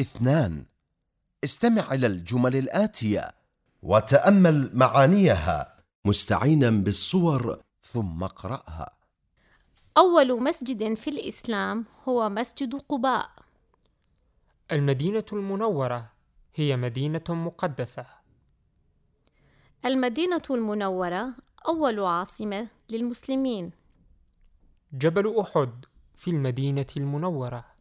اثنان. استمع إلى الجمل الآتية وتأمل معانيها مستعينا بالصور ثم اقرأها. أول مسجد في الإسلام هو مسجد قباء. المدينة المنورة هي مدينة مقدسة. المدينة المنورة أول عاصمة للمسلمين. جبل أحد في المدينة المنورة.